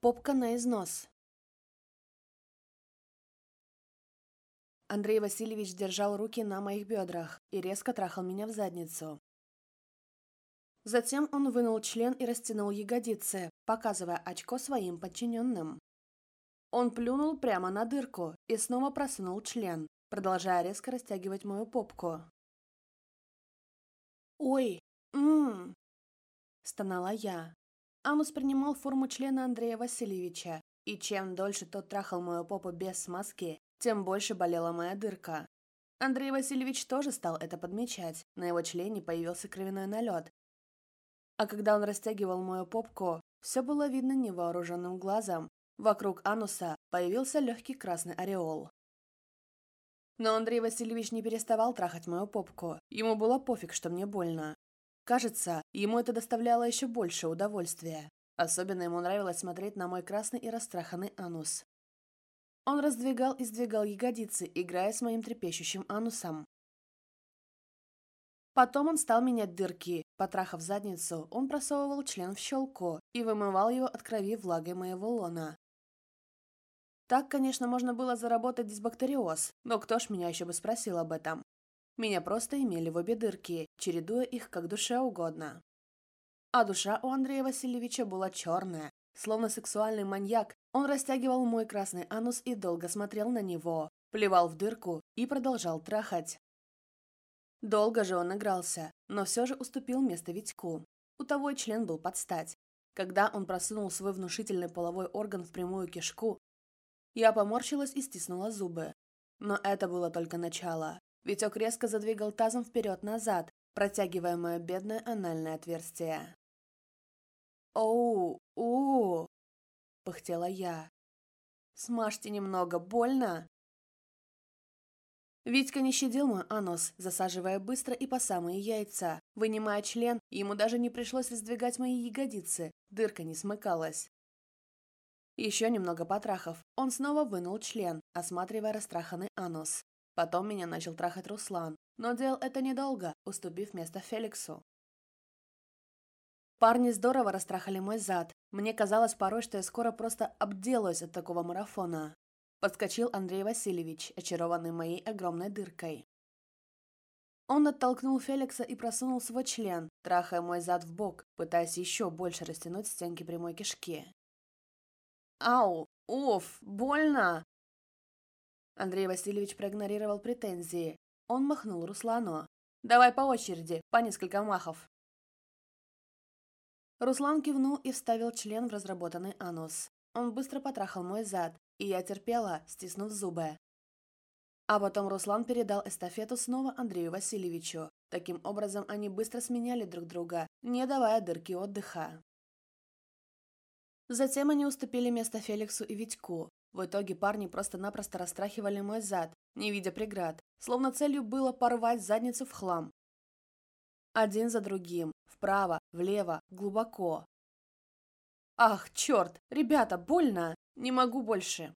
Попка на износ. Андрей Васильевич держал руки на моих бедрах и резко трахал меня в задницу. Затем он вынул член и растянул ягодицы, показывая очко своим подчиненным. Он плюнул прямо на дырку и снова просунул член, продолжая резко растягивать мою попку. «Ой, ммм!» – стонала я, Анус принимал форму члена Андрея Васильевича, и чем дольше тот трахал мою попу без смазки, тем больше болела моя дырка. Андрей Васильевич тоже стал это подмечать, на его члене появился кровяной налет. А когда он растягивал мою попку, все было видно невооруженным глазом, вокруг ануса появился легкий красный ореол. Но Андрей Васильевич не переставал трахать мою попку, ему было пофиг, что мне больно. Кажется, ему это доставляло еще больше удовольствия. Особенно ему нравилось смотреть на мой красный и растраханный анус. Он раздвигал и сдвигал ягодицы, играя с моим трепещущим анусом. Потом он стал менять дырки. Потрахав задницу, он просовывал член в щелку и вымывал его от крови влагой моего лона. Так, конечно, можно было заработать дисбактериоз, но кто ж меня еще бы спросил об этом? Меня просто имели в обе дырки, чередуя их как душе угодно. А душа у Андрея Васильевича была черная, словно сексуальный маньяк. Он растягивал мой красный анус и долго смотрел на него, плевал в дырку и продолжал трахать. Долго же он игрался, но все же уступил место Витьку. У того и член был под стать. Когда он просунул свой внушительный половой орган в прямую кишку, я поморщилась и стиснула зубы. Но это было только начало. Витек резко задвигал тазом вперед-назад, протягивая мое бедное анальное отверстие. «Оу, у, -у, пыхтела я. «Смажьте немного, больно?» Витька не щадил мой анус, засаживая быстро и по самые яйца. Вынимая член, ему даже не пришлось раздвигать мои ягодицы, дырка не смыкалась. Еще немного потрахов, он снова вынул член, осматривая растраханный анус. Потом меня начал трахать Руслан, но делал это недолго, уступив место Феликсу. Парни здорово растрахали мой зад. Мне казалось порой, что я скоро просто обделаюсь от такого марафона. Подскочил Андрей Васильевич, очарованный моей огромной дыркой. Он оттолкнул Феликса и просунул свой член, трахая мой зад в бок, пытаясь еще больше растянуть стенки прямой кишки. «Ау! Уф! Больно!» Андрей Васильевич проигнорировал претензии. Он махнул Руслану. «Давай по очереди, по несколько махов». Руслан кивнул и вставил член в разработанный анус. Он быстро потрахал мой зад, и я терпела, стиснув зубы. А потом Руслан передал эстафету снова Андрею Васильевичу. Таким образом, они быстро сменяли друг друга, не давая дырки отдыха. Затем они уступили место Феликсу и Витьку. В итоге парни просто-напросто расстрахивали мой зад, не видя преград, словно целью было порвать задницу в хлам. Один за другим, вправо, влево, глубоко. «Ах, черт! Ребята, больно! Не могу больше!»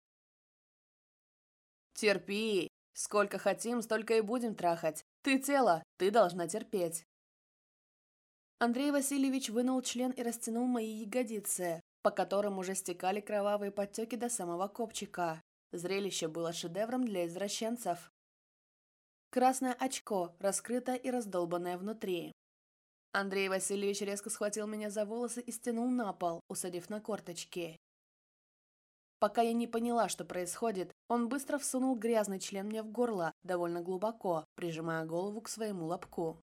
«Терпи! Сколько хотим, столько и будем трахать! Ты тело, ты должна терпеть!» Андрей Васильевич вынул член и растянул мои ягодицы, по которым уже стекали кровавые подтеки до самого копчика. Зрелище было шедевром для извращенцев. Красное очко, раскрытое и раздолбанное внутри. Андрей Васильевич резко схватил меня за волосы и стянул на пол, усадив на корточки. Пока я не поняла, что происходит, он быстро всунул грязный член мне в горло, довольно глубоко, прижимая голову к своему лобку.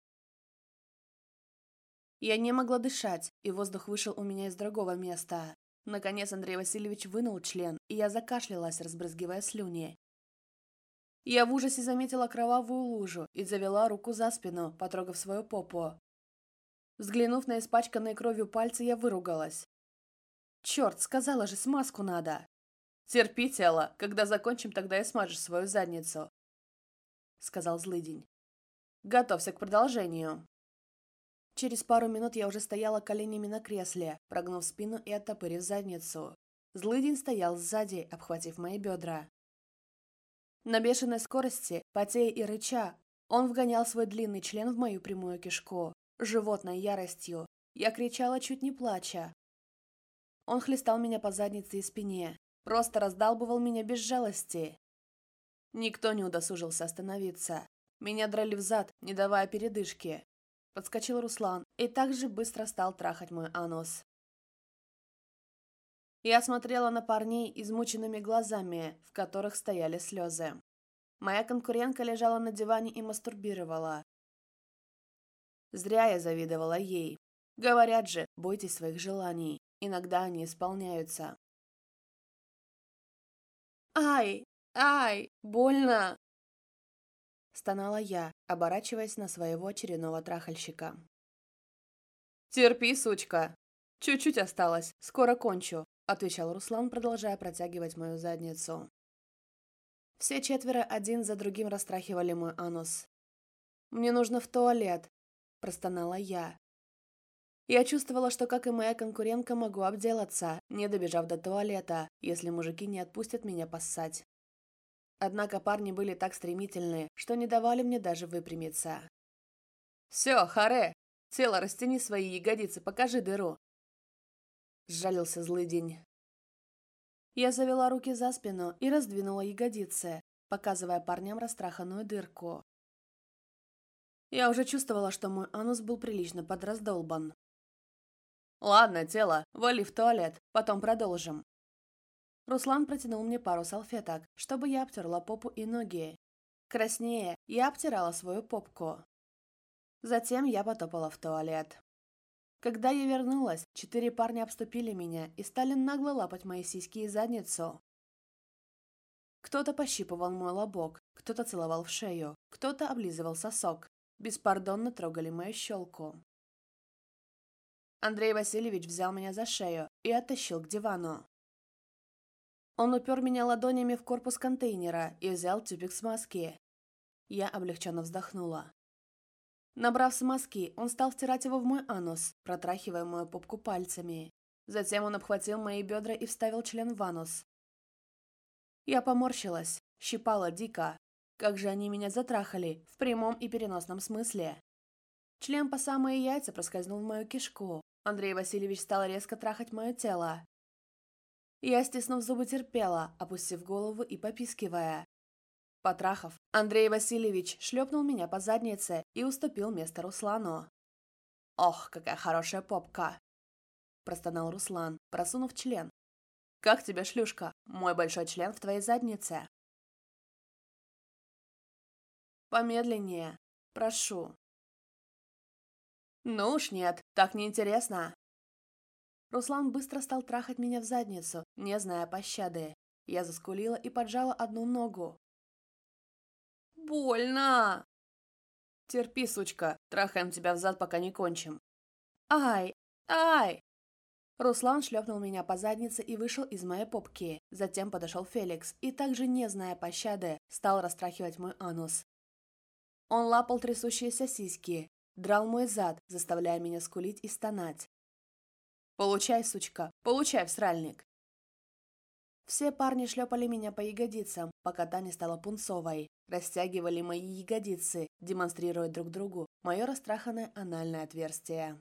Я не могла дышать, и воздух вышел у меня из другого места. Наконец Андрей Васильевич вынул член, и я закашлялась, разбрызгивая слюни. Я в ужасе заметила кровавую лужу и завела руку за спину, потрогав свою попу. Взглянув на испачканные кровью пальцы, я выругалась. «Черт, сказала же, смазку надо!» «Терпи, тело, когда закончим, тогда и смажешь свою задницу», — сказал злыдень. «Готовься к продолжению». Через пару минут я уже стояла коленями на кресле, прогнув спину и оттопырив задницу. Злыдень стоял сзади, обхватив мои бедра. На бешеной скорости, потея и рыча, он вгонял свой длинный член в мою прямую кишку. Животной яростью. Я кричала, чуть не плача. Он хлестал меня по заднице и спине. Просто раздалбывал меня без жалости. Никто не удосужился остановиться. Меня драли в зад, не давая передышки. Подскочил Руслан и также быстро стал трахать мой анус. Я смотрела на парней измученными глазами, в которых стояли слезы. Моя конкурентка лежала на диване и мастурбировала. Зря я завидовала ей. Говорят же, бойтесь своих желаний. Иногда они исполняются. «Ай! Ай! Больно!» стонала я, оборачиваясь на своего очередного трахальщика. «Терпи, сучка! Чуть-чуть осталось, скоро кончу», отвечал Руслан, продолжая протягивать мою задницу. Все четверо один за другим растрахивали мой анус. «Мне нужно в туалет», – простонала я. Я чувствовала, что, как и моя конкурентка, могу обделаться, не добежав до туалета, если мужики не отпустят меня поссать. Однако парни были так стремительны, что не давали мне даже выпрямиться. «Все, харе! Тело растяни свои ягодицы, покажи дыру!» Сжалился злый день. Я завела руки за спину и раздвинула ягодицы, показывая парням растраханную дырку. Я уже чувствовала, что мой анус был прилично подраздолбан. «Ладно, тело, вали в туалет, потом продолжим», Руслан протянул мне пару салфеток, чтобы я обтерла попу и ноги. Краснее, я обтирала свою попку. Затем я потопала в туалет. Когда я вернулась, четыре парня обступили меня и стали нагло лапать мои сиськи и задницу. Кто-то пощипывал мой лобок, кто-то целовал в шею, кто-то облизывал сосок. Беспардонно трогали мою щелку. Андрей Васильевич взял меня за шею и оттащил к дивану. Он упер меня ладонями в корпус контейнера и взял тюбик смазки. Я облегченно вздохнула. Набрав смазки, он стал втирать его в мой анус, протрахивая мою попку пальцами. Затем он обхватил мои бедра и вставил член в анус. Я поморщилась, щипала дико. Как же они меня затрахали, в прямом и переносном смысле. Член по самые яйца проскользнул в мою кишку. Андрей Васильевич стал резко трахать мое тело. Я, стиснув зубы, терпела, опустив голову и попискивая. Потрахов, Андрей Васильевич шлепнул меня по заднице и уступил место Руслану. «Ох, какая хорошая попка!» Простонал Руслан, просунув член. «Как тебе, шлюшка? Мой большой член в твоей заднице!» «Помедленнее. Прошу». «Ну уж нет, так неинтересно. Руслан быстро стал трахать меня в задницу, не зная пощады. Я заскулила и поджала одну ногу. «Больно!» «Терпи, сучка, трахаем тебя взад, пока не кончим». «Ай! Ай!» Руслан шлепнул меня по заднице и вышел из моей попки. Затем подошел Феликс и, также не зная пощады, стал растрахивать мой анус. Он лапал трясущиеся сиськи, драл мой зад, заставляя меня скулить и стонать. Получай, сучка, получай в сральник. Все парни шлепали меня по ягодицам, пока та не стала пунцовой. Растягивали мои ягодицы, демонстрируя друг другу мое растраханное анальное отверстие.